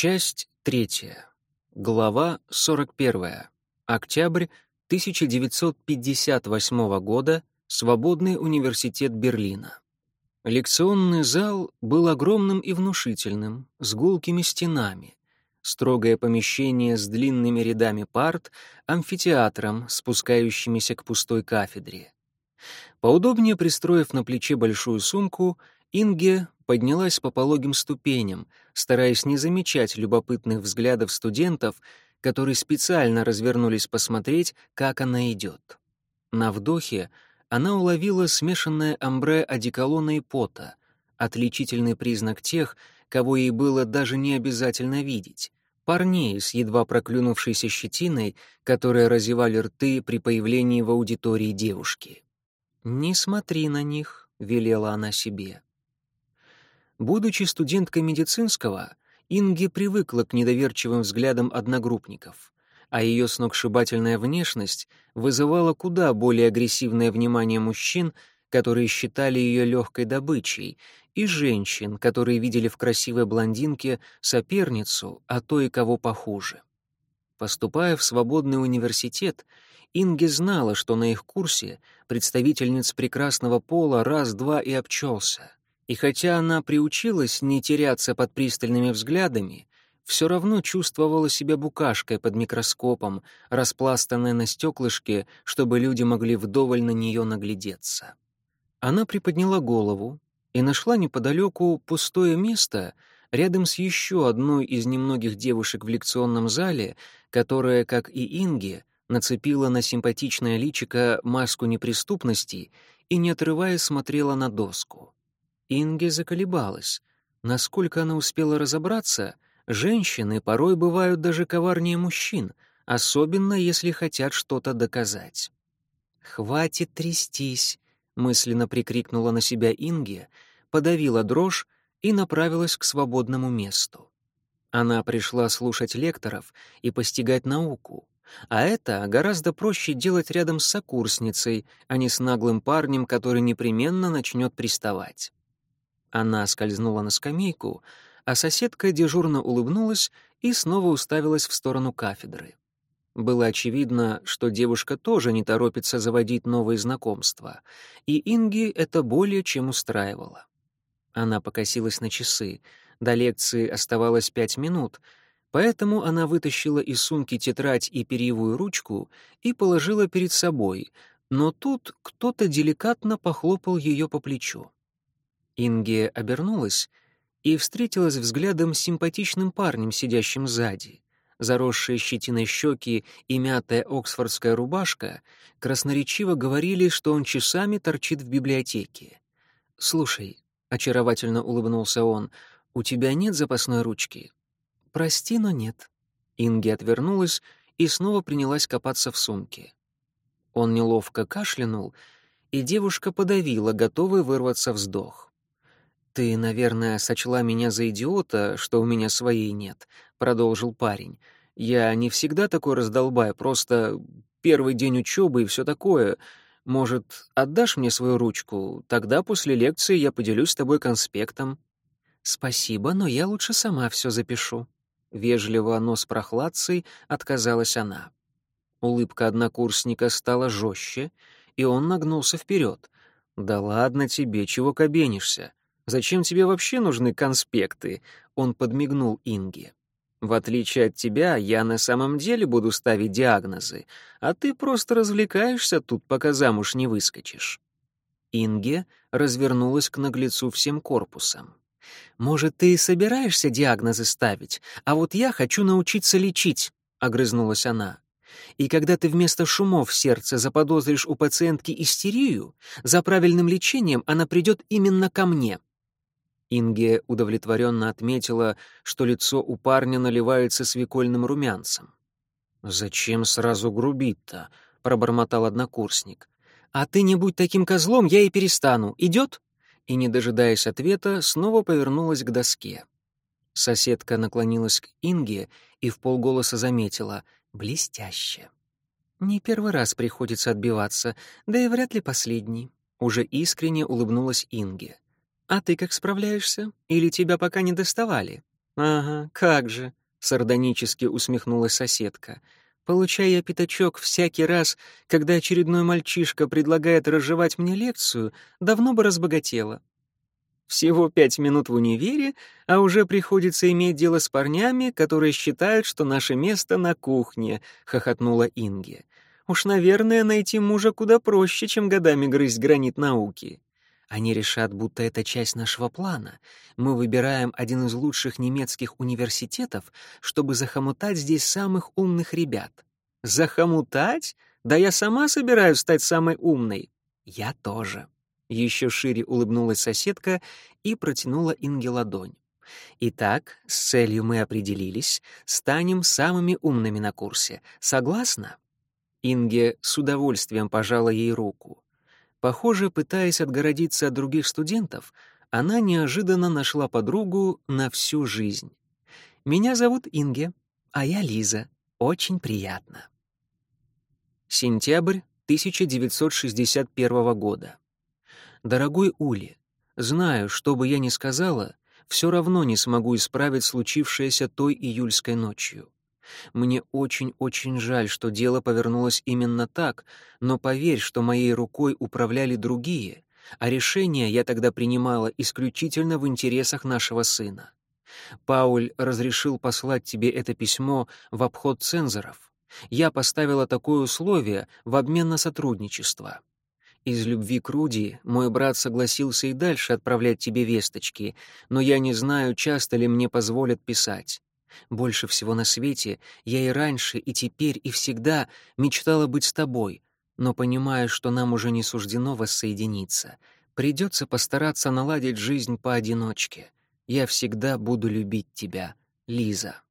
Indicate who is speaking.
Speaker 1: Часть третья. Глава 41. Октябрь 1958 года. Свободный университет Берлина. Лекционный зал был огромным и внушительным, с гулкими стенами. Строгое помещение с длинными рядами парт, амфитеатром, спускающимися к пустой кафедре. Поудобнее пристроив на плече большую сумку, Инге поднялась по пологим ступеням, стараясь не замечать любопытных взглядов студентов, которые специально развернулись посмотреть, как она идет. На вдохе она уловила смешанное амбре одеколона и пота, отличительный признак тех, кого ей было даже не обязательно видеть, парней с едва проклюнувшейся щетиной, которые разевали рты при появлении в аудитории девушки. «Не смотри на них», — велела она себе. Будучи студенткой медицинского, Инги привыкла к недоверчивым взглядам одногруппников, а ее сногсшибательная внешность вызывала куда более агрессивное внимание мужчин, которые считали ее легкой добычей, и женщин, которые видели в красивой блондинке соперницу, а то и кого похуже. Поступая в свободный университет, Инги знала, что на их курсе представительниц прекрасного пола раз-два и обчелся — и хотя она приучилась не теряться под пристальными взглядами, все равно чувствовала себя букашкой под микроскопом, распластанной на стеклышке, чтобы люди могли вдоволь на нее наглядеться. Она приподняла голову и нашла неподалеку пустое место рядом с еще одной из немногих девушек в лекционном зале, которая, как и Инге, нацепила на симпатичное личико маску неприступности и, не отрываясь, смотрела на доску. Инге заколебалась. Насколько она успела разобраться, женщины порой бывают даже коварнее мужчин, особенно если хотят что-то доказать. «Хватит трястись», — мысленно прикрикнула на себя Инге, подавила дрожь и направилась к свободному месту. Она пришла слушать лекторов и постигать науку, а это гораздо проще делать рядом с сокурсницей, а не с наглым парнем, который непременно начнет приставать. Она скользнула на скамейку, а соседка дежурно улыбнулась и снова уставилась в сторону кафедры. Было очевидно, что девушка тоже не торопится заводить новые знакомства, и Инги это более чем устраивало. Она покосилась на часы. До лекции оставалось пять минут, поэтому она вытащила из сумки тетрадь и перьевую ручку и положила перед собой, но тут кто-то деликатно похлопал ее по плечу. Инге обернулась и встретилась взглядом с симпатичным парнем, сидящим сзади. Заросшие щетиной щеки и мятая оксфордская рубашка красноречиво говорили, что он часами торчит в библиотеке. «Слушай», — очаровательно улыбнулся он, — «у тебя нет запасной ручки?» «Прости, но нет». Инге отвернулась и снова принялась копаться в сумке. Он неловко кашлянул, и девушка подавила, готовый вырваться вздох. «Ты, наверное, сочла меня за идиота, что у меня своей нет», — продолжил парень. «Я не всегда такой раздолбай, просто первый день учебы и все такое. Может, отдашь мне свою ручку? Тогда после лекции я поделюсь с тобой конспектом». «Спасибо, но я лучше сама все запишу». Вежливо, но с прохладцей отказалась она. Улыбка однокурсника стала жестче, и он нагнулся вперед. «Да ладно тебе, чего кабенишься? Зачем тебе вообще нужны конспекты?» Он подмигнул Инге. «В отличие от тебя, я на самом деле буду ставить диагнозы, а ты просто развлекаешься тут, пока замуж не выскочишь». Инге развернулась к наглецу всем корпусом. «Может, ты и собираешься диагнозы ставить, а вот я хочу научиться лечить», — огрызнулась она. «И когда ты вместо шумов в сердце заподозришь у пациентки истерию, за правильным лечением она придет именно ко мне». Инге удовлетворенно отметила, что лицо у парня наливается свекольным румянцем. «Зачем сразу грубить-то?» — пробормотал однокурсник. «А ты не будь таким козлом, я и перестану. Идет?» И, не дожидаясь ответа, снова повернулась к доске. Соседка наклонилась к Инге и в полголоса заметила «блестяще». «Не первый раз приходится отбиваться, да и вряд ли последний», — уже искренне улыбнулась Инге. «А ты как справляешься? Или тебя пока не доставали?» «Ага, как же», — сардонически усмехнулась соседка. «Получая пятачок всякий раз, когда очередной мальчишка предлагает разжевать мне лекцию, давно бы разбогатела. Всего пять минут в универе, а уже приходится иметь дело с парнями, которые считают, что наше место на кухне», — хохотнула Инге. «Уж, наверное, найти мужа куда проще, чем годами грызть гранит науки». Они решат, будто это часть нашего плана. Мы выбираем один из лучших немецких университетов, чтобы захомутать здесь самых умных ребят. Захомутать? Да я сама собираюсь стать самой умной. Я тоже. Еще шире улыбнулась соседка и протянула Инге ладонь. Итак, с целью мы определились, станем самыми умными на курсе. Согласна? Инге с удовольствием пожала ей руку. Похоже, пытаясь отгородиться от других студентов, она неожиданно нашла подругу на всю жизнь. «Меня зовут Инге, а я Лиза. Очень приятно». Сентябрь 1961 года. «Дорогой Ули, знаю, что бы я ни сказала, все равно не смогу исправить случившееся той июльской ночью. Мне очень-очень жаль, что дело повернулось именно так, но поверь, что моей рукой управляли другие, а решение я тогда принимала исключительно в интересах нашего сына. Пауль разрешил послать тебе это письмо в обход цензоров. Я поставила такое условие в обмен на сотрудничество. Из любви к Руди мой брат согласился и дальше отправлять тебе весточки, но я не знаю, часто ли мне позволят писать. Больше всего на свете я и раньше, и теперь, и всегда мечтала быть с тобой, но понимаю, что нам уже не суждено воссоединиться. Придется постараться наладить жизнь поодиночке. Я всегда буду любить тебя, Лиза.